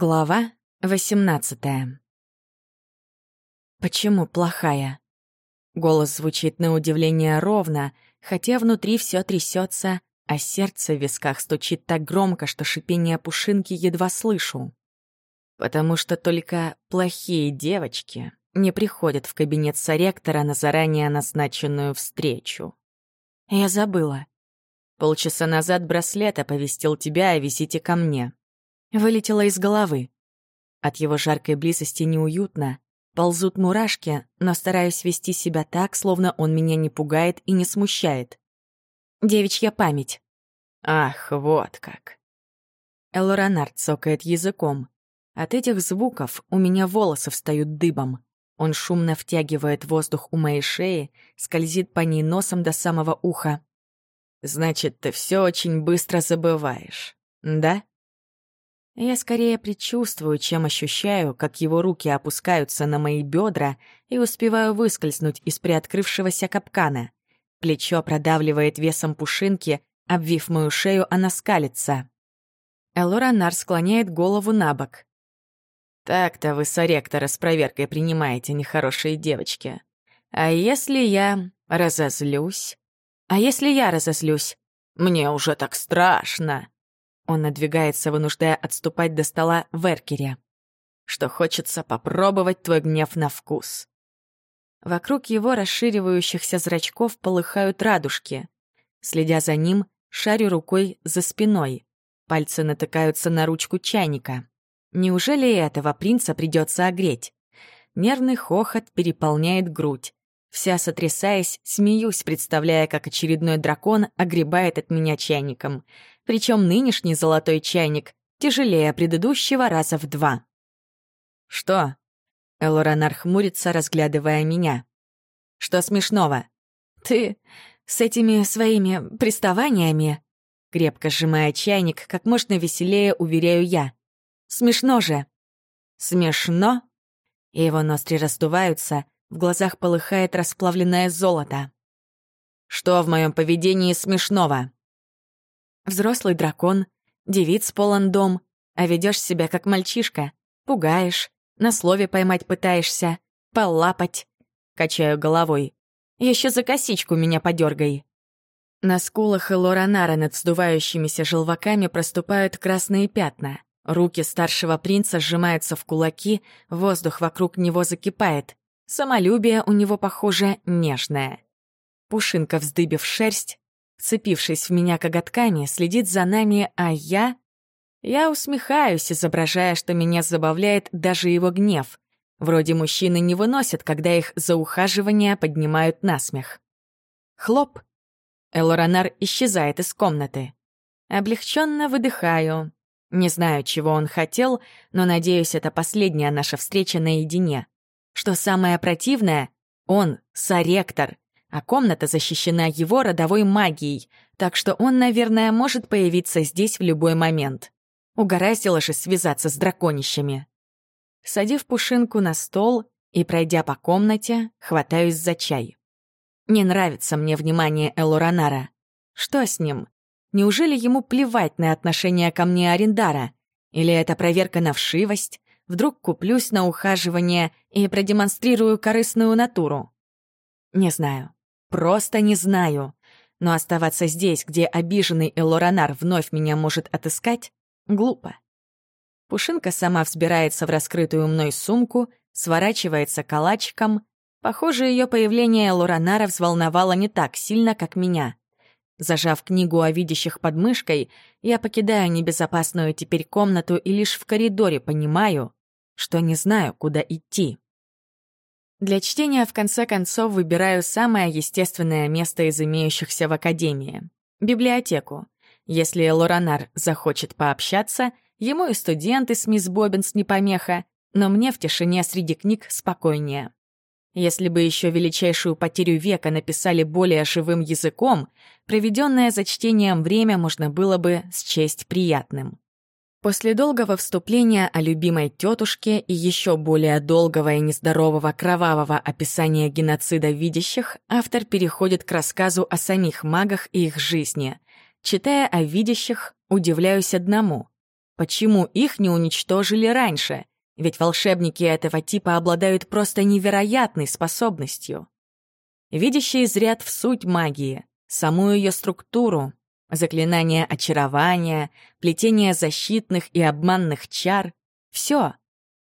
Глава 18 Почему плохая? Голос звучит на удивление ровно, хотя внутри все трясется, а сердце в висках стучит так громко, что шипение пушинки едва слышу. Потому что только плохие девочки не приходят в кабинет соректора на заранее назначенную встречу. Я забыла. Полчаса назад браслет оповестил тебя о визите ко мне вылетело из головы. От его жаркой близости неуютно, ползут мурашки, но стараюсь вести себя так, словно он меня не пугает и не смущает. Девичья память. Ах, вот как. Элоранард цокает языком. От этих звуков у меня волосы встают дыбом. Он шумно втягивает воздух у моей шеи, скользит по ней носом до самого уха. «Значит, ты все очень быстро забываешь, да?» Я скорее предчувствую, чем ощущаю, как его руки опускаются на мои бедра и успеваю выскользнуть из приоткрывшегося капкана. Плечо продавливает весом пушинки, обвив мою шею, она скалится. Элоранар склоняет голову на бок. «Так-то вы соректора с проверкой принимаете, нехорошие девочки. А если я разозлюсь? А если я разозлюсь? Мне уже так страшно!» Он надвигается, вынуждая отступать до стола в эркере. Что хочется попробовать твой гнев на вкус. Вокруг его расширивающихся зрачков полыхают радужки. Следя за ним, шарю рукой за спиной. Пальцы натыкаются на ручку чайника. Неужели этого принца придется огреть? Нервный хохот переполняет грудь. Вся сотрясаясь, смеюсь, представляя, как очередной дракон огребает от меня чайником. Причем нынешний золотой чайник тяжелее предыдущего раза в два. «Что?» — Элоранар хмурится, разглядывая меня. «Что смешного?» «Ты с этими своими приставаниями...» Крепко сжимая чайник, как можно веселее уверяю я. «Смешно же!» «Смешно?» Его ноздри раздуваются, в глазах полыхает расплавленное золото. «Что в моем поведении смешного?» Взрослый дракон, девиц полон дом, а ведешь себя как мальчишка. Пугаешь, на слове поймать пытаешься, полапать. Качаю головой. Еще за косичку меня подергай. На скулах Лоранара над вздувающимися желваками проступают красные пятна. Руки старшего принца сжимаются в кулаки, воздух вокруг него закипает. Самолюбие у него, похоже, нежное. Пушинка, вздыбив шерсть, Вцепившись в меня коготками, следит за нами, а я... Я усмехаюсь, изображая, что меня забавляет даже его гнев. Вроде мужчины не выносят, когда их за ухаживание поднимают на смех. Хлоп. Элоранар исчезает из комнаты. Облегченно выдыхаю. Не знаю, чего он хотел, но надеюсь, это последняя наша встреча наедине. Что самое противное, он — соректор, а комната защищена его родовой магией, так что он, наверное, может появиться здесь в любой момент. Угораздило же связаться с драконищами. Садив пушинку на стол и, пройдя по комнате, хватаюсь за чай. Не нравится мне внимание Элоранара. Что с ним? Неужели ему плевать на отношение ко мне Арендара? Или это проверка на вшивость? Вдруг куплюсь на ухаживание и продемонстрирую корыстную натуру? Не знаю. Просто не знаю. Но оставаться здесь, где обиженный Элоранар вновь меня может отыскать, глупо. Пушинка сама взбирается в раскрытую мной сумку, сворачивается калачиком. Похоже, ее появление Элоранара взволновало не так сильно, как меня. Зажав книгу о видящих под мышкой, я покидаю небезопасную теперь комнату и лишь в коридоре понимаю, что не знаю, куда идти. Для чтения, в конце концов, выбираю самое естественное место из имеющихся в Академии — библиотеку. Если Лоранар захочет пообщаться, ему и студенты с мисс Боббинс не помеха, но мне в тишине среди книг спокойнее. Если бы еще величайшую потерю века написали более живым языком, проведенное за чтением время можно было бы счесть приятным. После долгого вступления о любимой тетушке и еще более долгого и нездорового кровавого описания геноцида видящих, автор переходит к рассказу о самих магах и их жизни. Читая о видящих, удивляюсь одному. Почему их не уничтожили раньше? Ведь волшебники этого типа обладают просто невероятной способностью. Видящий взряд в суть магии, саму ее структуру, заклинания очарования, плетение защитных и обманных чар — все.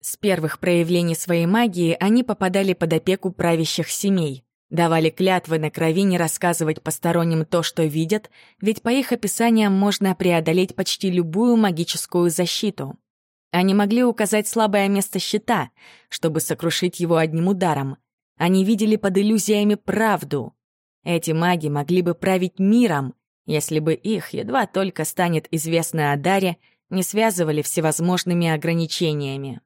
С первых проявлений своей магии они попадали под опеку правящих семей, давали клятвы на крови не рассказывать посторонним то, что видят, ведь по их описаниям можно преодолеть почти любую магическую защиту. Они могли указать слабое место щита, чтобы сокрушить его одним ударом. Они видели под иллюзиями правду. Эти маги могли бы править миром, если бы их, едва только станет известно о даре, не связывали всевозможными ограничениями.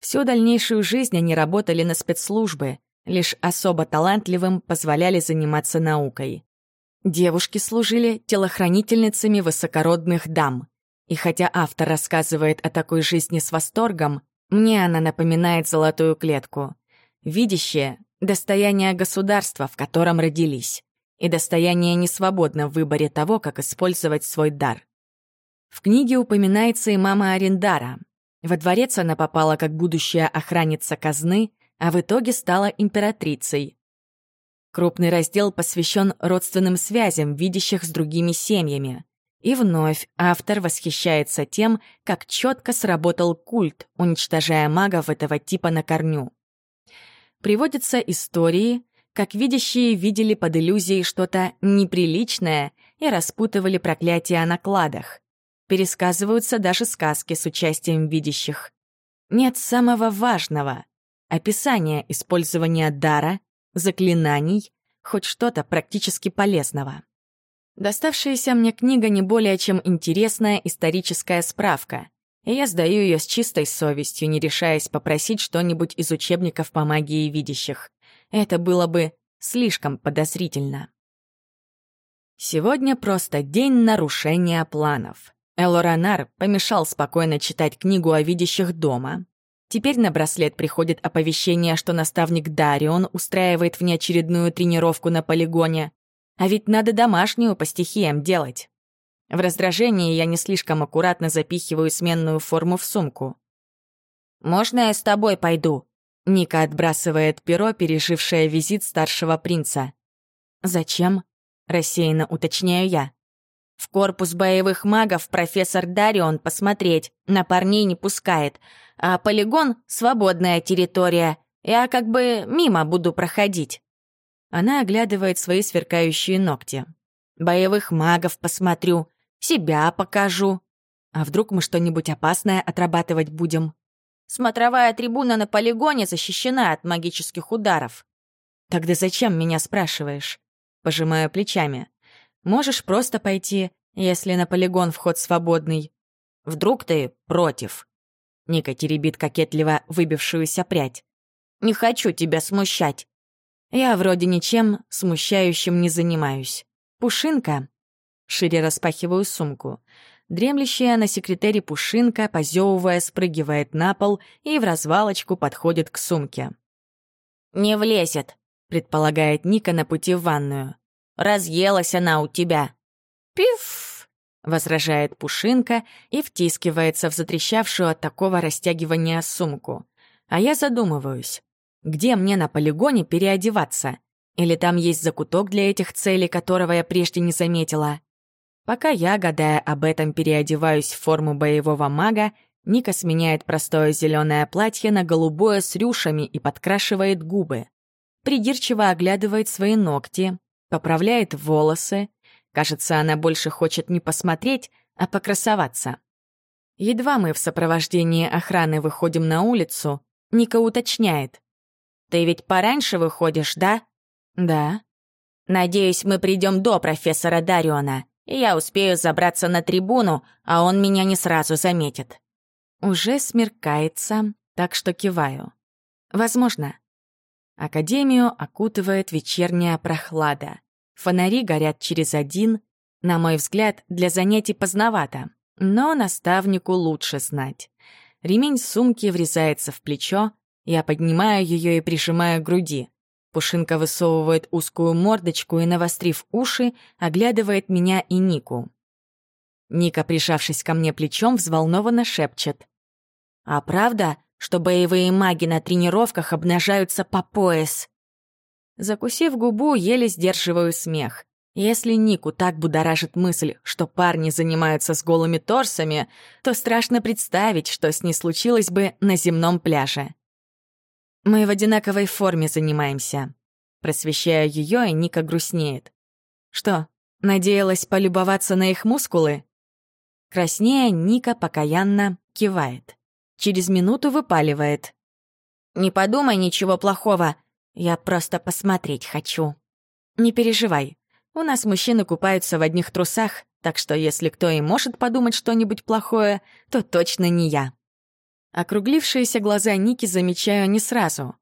Всю дальнейшую жизнь они работали на спецслужбы, лишь особо талантливым позволяли заниматься наукой. Девушки служили телохранительницами высокородных дам. И хотя автор рассказывает о такой жизни с восторгом, мне она напоминает золотую клетку. Видящее — достояние государства, в котором родились, и достояние несвободно в выборе того, как использовать свой дар. В книге упоминается и мама Арендара. Во дворец она попала как будущая охранница казны, а в итоге стала императрицей. Крупный раздел посвящен родственным связям, видящих с другими семьями. И вновь автор восхищается тем, как четко сработал культ, уничтожая магов этого типа на корню. Приводятся истории, как видящие видели под иллюзией что-то неприличное и распутывали проклятия на кладах. Пересказываются даже сказки с участием видящих. Нет самого важного — описания использования дара, заклинаний, хоть что-то практически полезного. Доставшаяся мне книга не более чем интересная историческая справка, и я сдаю ее с чистой совестью, не решаясь попросить что-нибудь из учебников по магии видящих. Это было бы слишком подозрительно. Сегодня просто день нарушения планов. Элоранар помешал спокойно читать книгу о видящих дома. Теперь на браслет приходит оповещение, что наставник Дарион устраивает внеочередную тренировку на полигоне, а ведь надо домашнюю по стихиям делать. В раздражении я не слишком аккуратно запихиваю сменную форму в сумку. «Можно я с тобой пойду?» Ника отбрасывает перо, пережившее визит старшего принца. «Зачем?» — рассеянно уточняю я. «В корпус боевых магов профессор Дарион посмотреть, на парней не пускает, а полигон — свободная территория, я как бы мимо буду проходить». Она оглядывает свои сверкающие ногти. «Боевых магов посмотрю, себя покажу. А вдруг мы что-нибудь опасное отрабатывать будем?» «Смотровая трибуна на полигоне защищена от магических ударов». «Тогда зачем меня спрашиваешь?» Пожимаю плечами. «Можешь просто пойти, если на полигон вход свободный. Вдруг ты против?» Ника теребит кокетливо выбившуюся прядь. «Не хочу тебя смущать. Я вроде ничем смущающим не занимаюсь. Пушинка. Шире распахиваю сумку. Дремлющая на секретере Пушинка, позевывая, спрыгивает на пол и в развалочку подходит к сумке. «Не влезет», — предполагает Ника на пути в ванную. «Разъелась она у тебя». «Пиф!» — возражает Пушинка и втискивается в затрещавшую от такого растягивания сумку. А я задумываюсь. Где мне на полигоне переодеваться? Или там есть закуток для этих целей, которого я прежде не заметила? Пока я, гадая об этом, переодеваюсь в форму боевого мага, Ника сменяет простое зеленое платье на голубое с рюшами и подкрашивает губы. Придирчиво оглядывает свои ногти, поправляет волосы. Кажется, она больше хочет не посмотреть, а покрасоваться. Едва мы в сопровождении охраны выходим на улицу, Ника уточняет. Ты ведь пораньше выходишь, да?» «Да». «Надеюсь, мы придем до профессора Дариона, и я успею забраться на трибуну, а он меня не сразу заметит». Уже смеркается, так что киваю. «Возможно». Академию окутывает вечерняя прохлада. Фонари горят через один. На мой взгляд, для занятий поздновато, но наставнику лучше знать. Ремень сумки врезается в плечо, я поднимаю ее и прижимаю к груди. Пушинка высовывает узкую мордочку и, навострив уши, оглядывает меня и Нику. Ника, прижавшись ко мне плечом, взволнованно шепчет. «А правда, что боевые маги на тренировках обнажаются по пояс?» Закусив губу, еле сдерживаю смех. Если Нику так будоражит мысль, что парни занимаются с голыми торсами, то страшно представить, что с ней случилось бы на земном пляже. Мы в одинаковой форме занимаемся. Просвещаю ее, и Ника грустнеет. Что, надеялась полюбоваться на их мускулы? Краснея, Ника покаянно кивает. Через минуту выпаливает. «Не подумай ничего плохого. Я просто посмотреть хочу». «Не переживай. У нас мужчины купаются в одних трусах, так что если кто и может подумать что-нибудь плохое, то точно не я». Округлившиеся глаза Ники замечаю не сразу.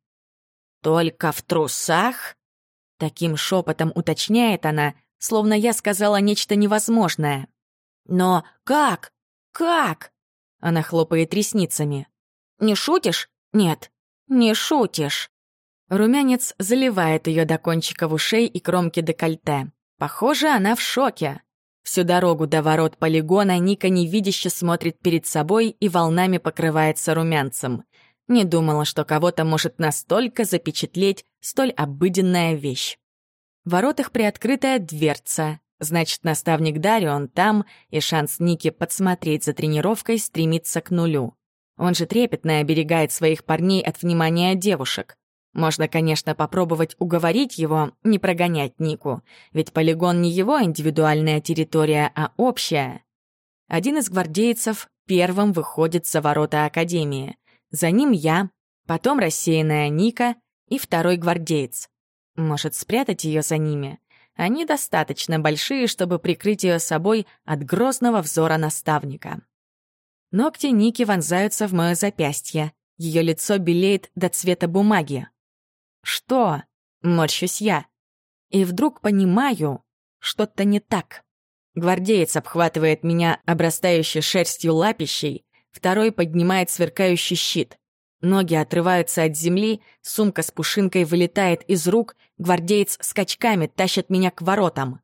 «Только в трусах?» Таким шепотом уточняет она, словно я сказала нечто невозможное. «Но как? Как?» Она хлопает ресницами. «Не шутишь? Нет, не шутишь». Румянец заливает ее до кончиков ушей и кромки декольте. Похоже, она в шоке. Всю дорогу до ворот полигона Ника невидяще смотрит перед собой и волнами покрывается румянцем. Не думала, что кого-то может настолько запечатлеть столь обыденная вещь. В воротах приоткрытая дверца. Значит, наставник Дарион там, и шанс Ники подсмотреть за тренировкой стремится к нулю. Он же трепетно оберегает своих парней от внимания девушек. Можно, конечно, попробовать уговорить его не прогонять Нику, ведь полигон не его индивидуальная территория, а общая. Один из гвардейцев первым выходит за ворота Академии. За ним я, потом рассеянная Ника и второй гвардеец. Может, спрятать ее за ними? Они достаточно большие, чтобы прикрыть ее собой от грозного взора наставника. Ногти Ники вонзаются в мое запястье. Ее лицо белеет до цвета бумаги. «Что?» — морщусь я. И вдруг понимаю, что-то не так. Гвардеец обхватывает меня обрастающей шерстью лапищей, второй поднимает сверкающий щит. Ноги отрываются от земли, сумка с пушинкой вылетает из рук, гвардеец скачками тащит меня к воротам.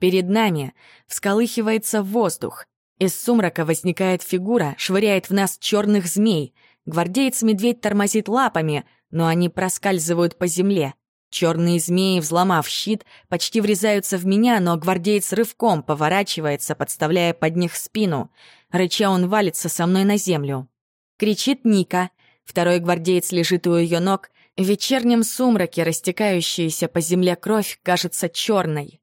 Перед нами всколыхивается воздух. Из сумрака возникает фигура, швыряет в нас черных змей. Гвардеец-медведь тормозит лапами, но они проскальзывают по земле. Черные змеи, взломав щит, почти врезаются в меня, но гвардеец рывком поворачивается, подставляя под них спину. Рыча он валится со мной на землю. Кричит Ника — Второй гвардеец лежит у ее ног. В вечернем сумраке растекающаяся по земле кровь кажется черной.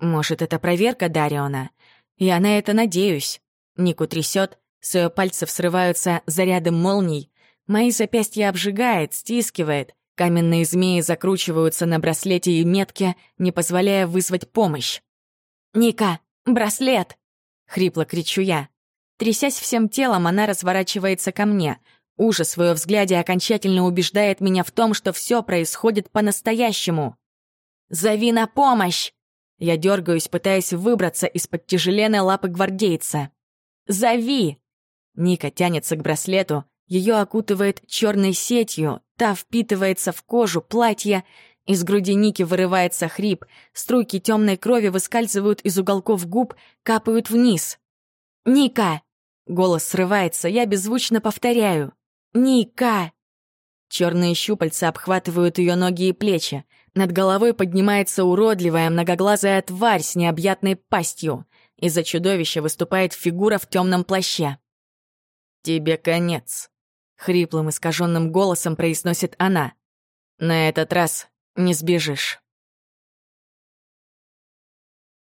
Может, это проверка Дариона? Я на это надеюсь. Нику трясет, с ее пальцев срываются заряды молний. Мои запястья обжигает, стискивает. Каменные змеи закручиваются на браслете и метке, не позволяя вызвать помощь. «Ника, браслет!» — хрипло кричу я. Трясясь всем телом, она разворачивается ко мне — Ужас в ее взгляде окончательно убеждает меня в том, что все происходит по-настоящему. «Зови на помощь!» Я дергаюсь, пытаясь выбраться из-под тяжеленной лапы гвардейца. «Зови!» Ника тянется к браслету, ее окутывает черной сетью, та впитывается в кожу, платье. Из груди Ники вырывается хрип, струйки темной крови выскальзывают из уголков губ, капают вниз. «Ника!» Голос срывается, я беззвучно повторяю. «Ника!» Черные щупальца обхватывают ее ноги и плечи. Над головой поднимается уродливая многоглазая тварь с необъятной пастью. Из-за чудовища выступает фигура в темном плаще. «Тебе конец», — хриплым искаженным голосом произносит она. «На этот раз не сбежишь».